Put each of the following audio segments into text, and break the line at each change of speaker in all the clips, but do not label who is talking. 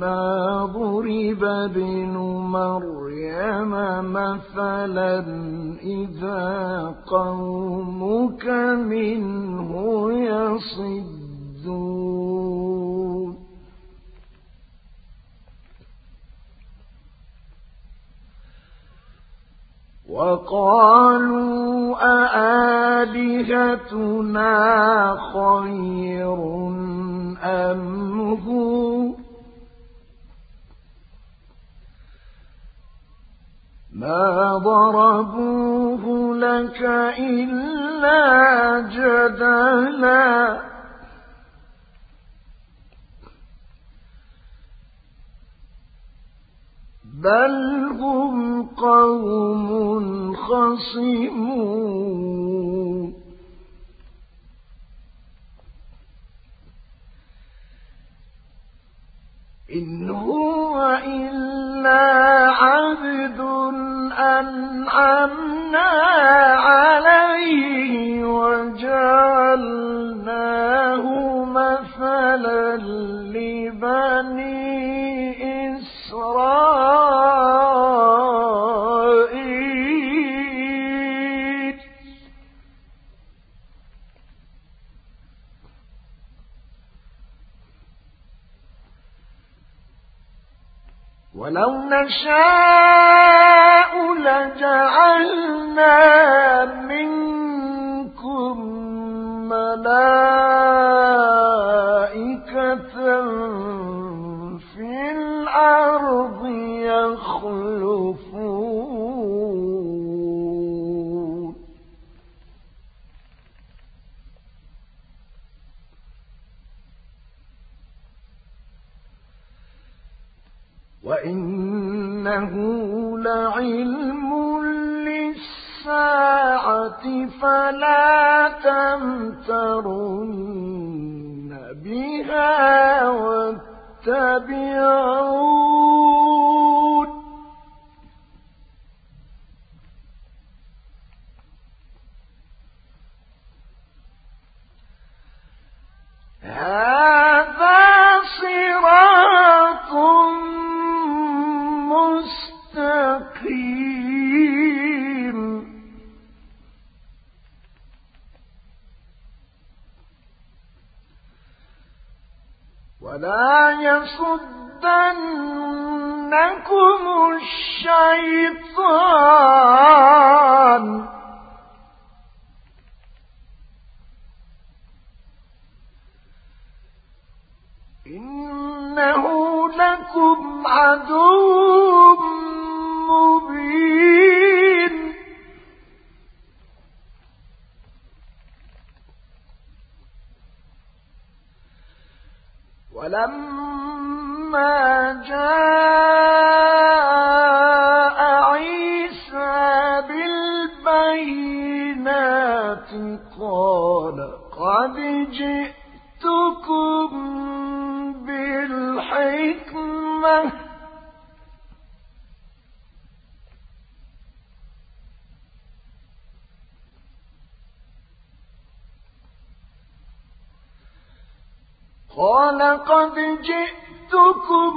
ما ضرب ابن مريم مثلا إذا قومك منه يصدون وقالوا أآلهتنا خير أم هو ما ضربوه لك إلا جدلا بل هم قوم خصمون إن هو إلا أنعمت يَصُدَّنَّكُمُ الشَّيْطَانُ إِنَّهُ لَكُمْ عَدُوٌّ مُّبِينٌ وَلَمَّا فلما جاء عيسى بالبينات قال قد جئتكم بالحكمة قال قد جئت جئتكم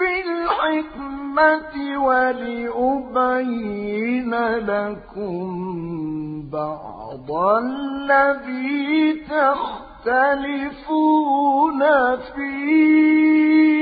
بالحكمة ولأبين لكم بعض الذي تختلفون فيه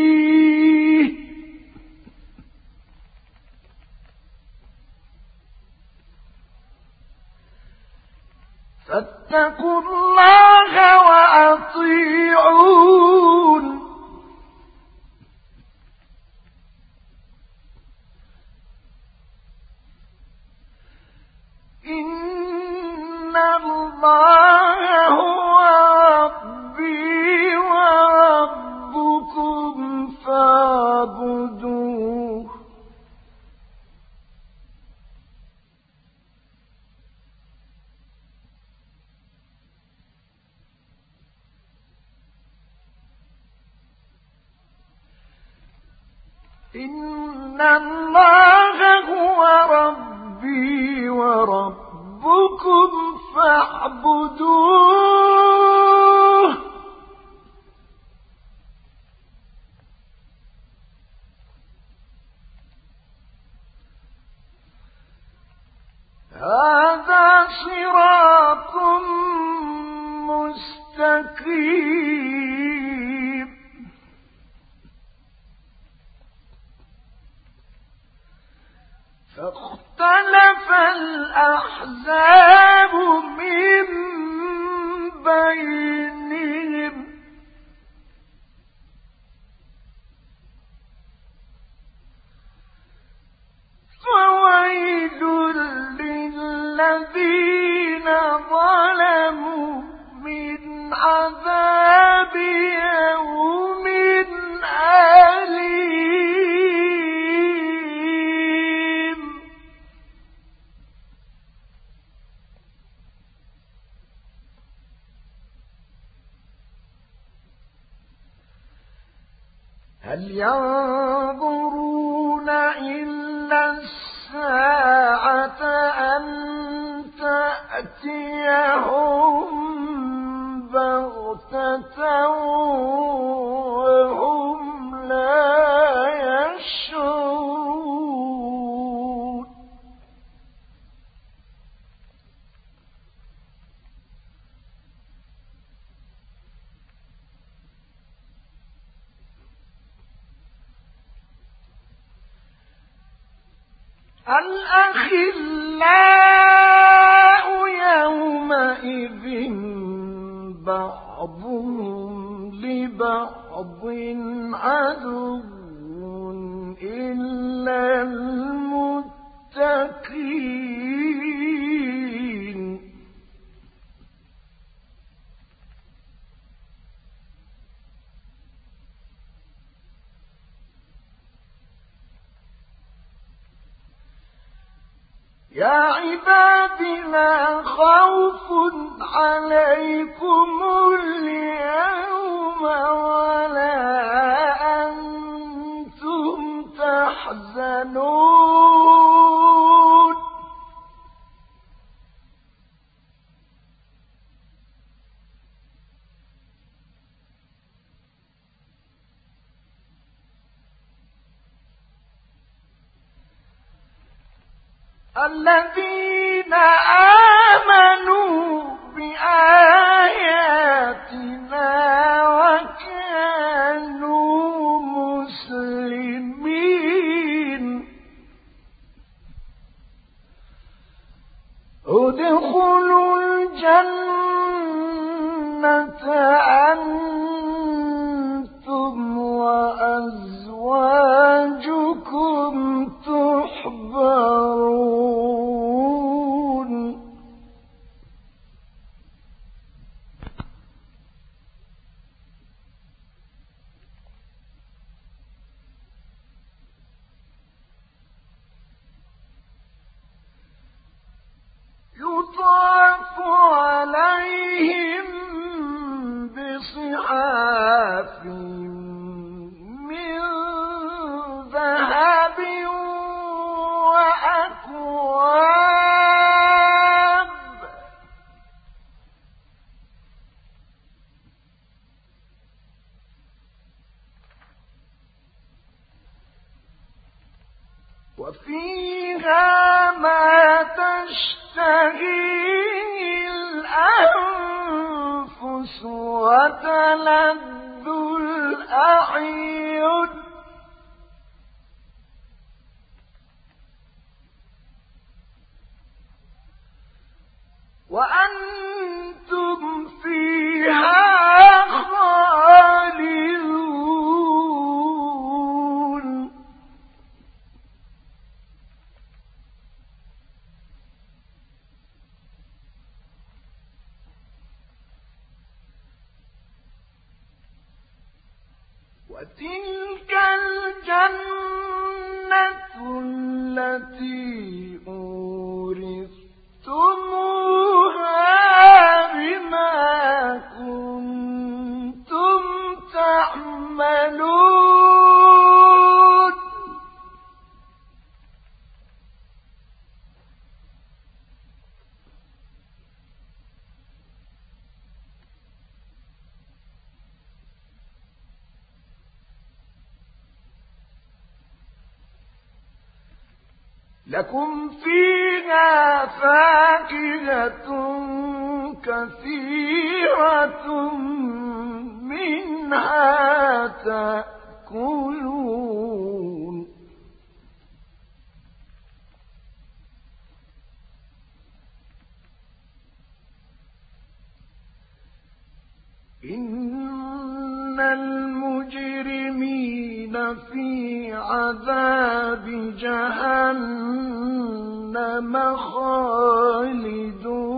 إن الله هو ربي وربكم فاعبدوه فاختلف الأحزاب من بين هل ينظرون إلا
الساعة
أن تأتيهم لبعض عدو إلا المتقين يا عبادي لا خوف عليكم اليوم ولا أنتم تحزنون الذين آمنوا فيها ما الأنفس وتلذ الأعين Merci. تأكلون إن المجرمين في عذاب جهنم خالدون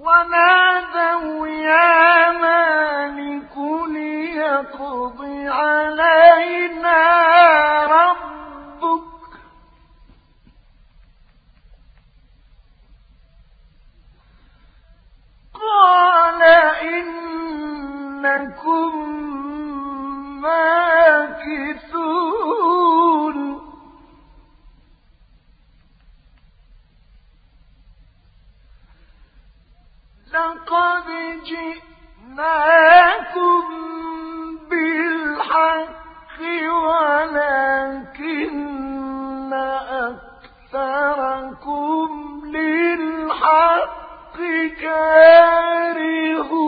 ونادوا يا مالك ليقض علينا أكثركم للحق كارهون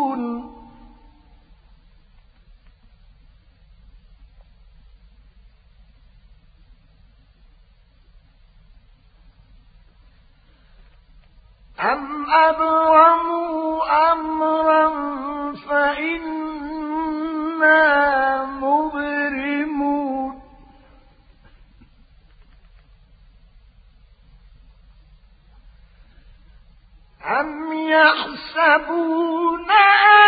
أم أبرموا أمرا فإنا مبرمون أم يحسبون أن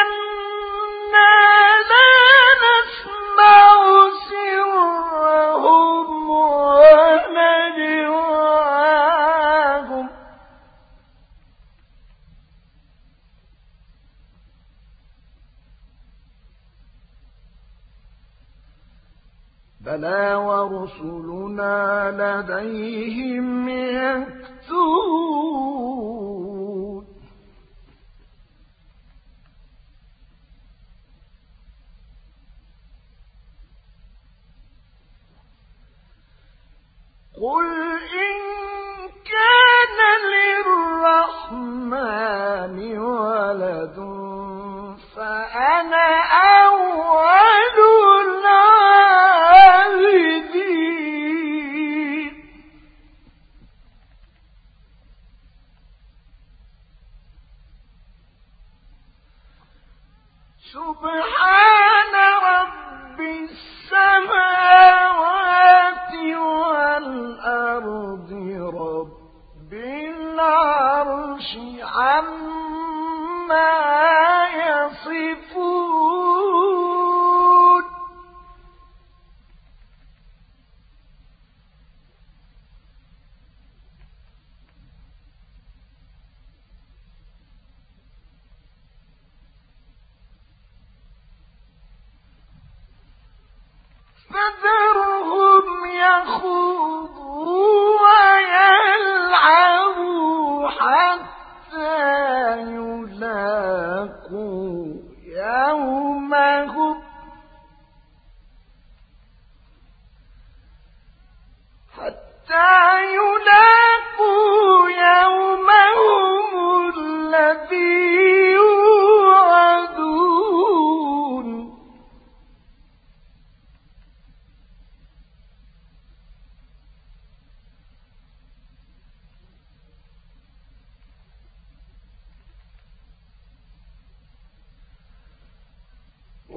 لديهم يكتون قل إن كان للرحمن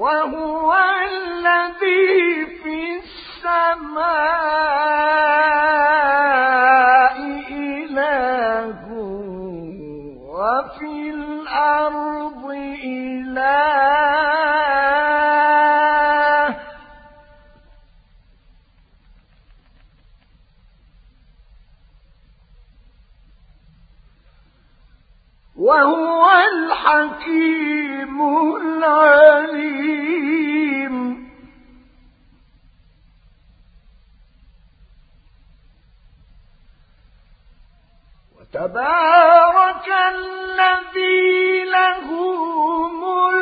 欢呼！الحكيم العليم وتبارك الذي له ملك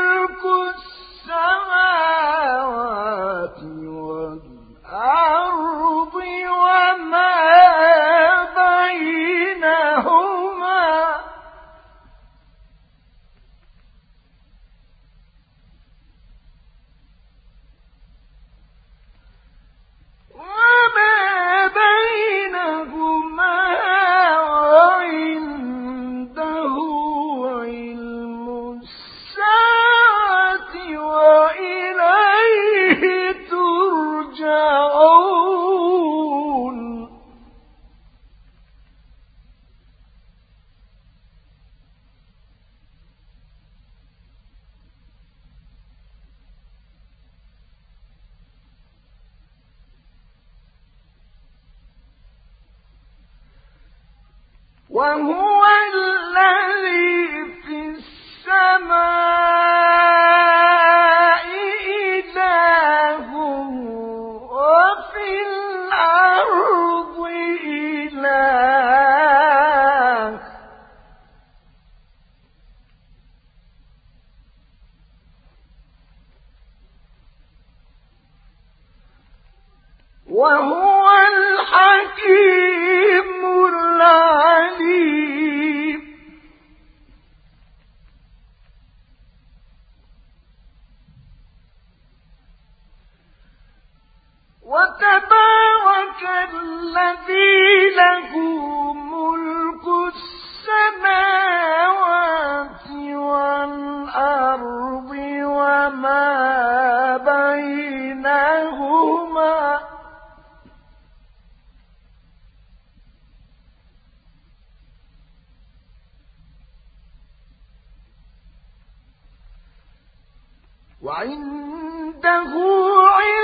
وعنده علم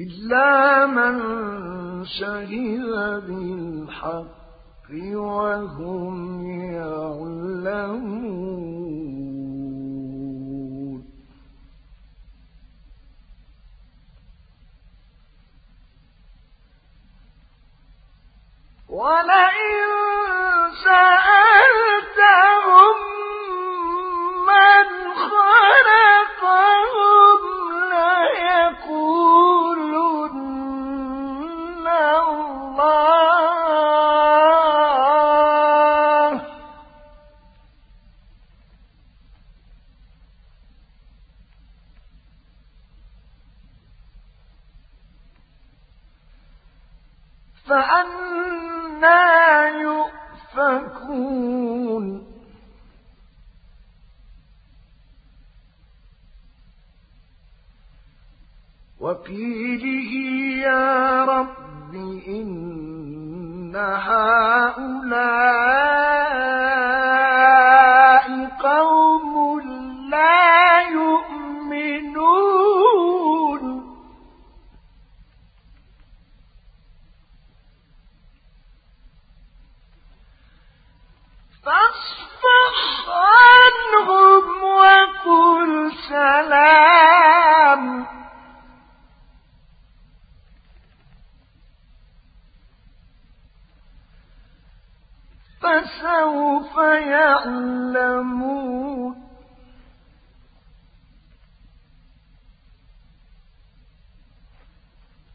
إلا من شهد بالحق وهم يعلمون ولئن سألت وقيله يا رب إن هؤلاء